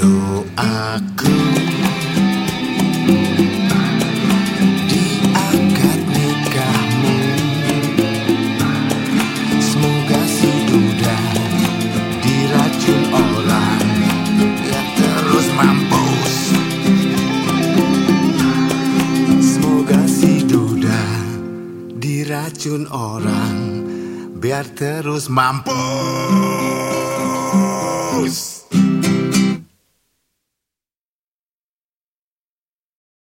doaku di akad nikahmu. Semoga si duda diracun orang yang terus mampus. Semoga si duda diracun orang biar terus mampus.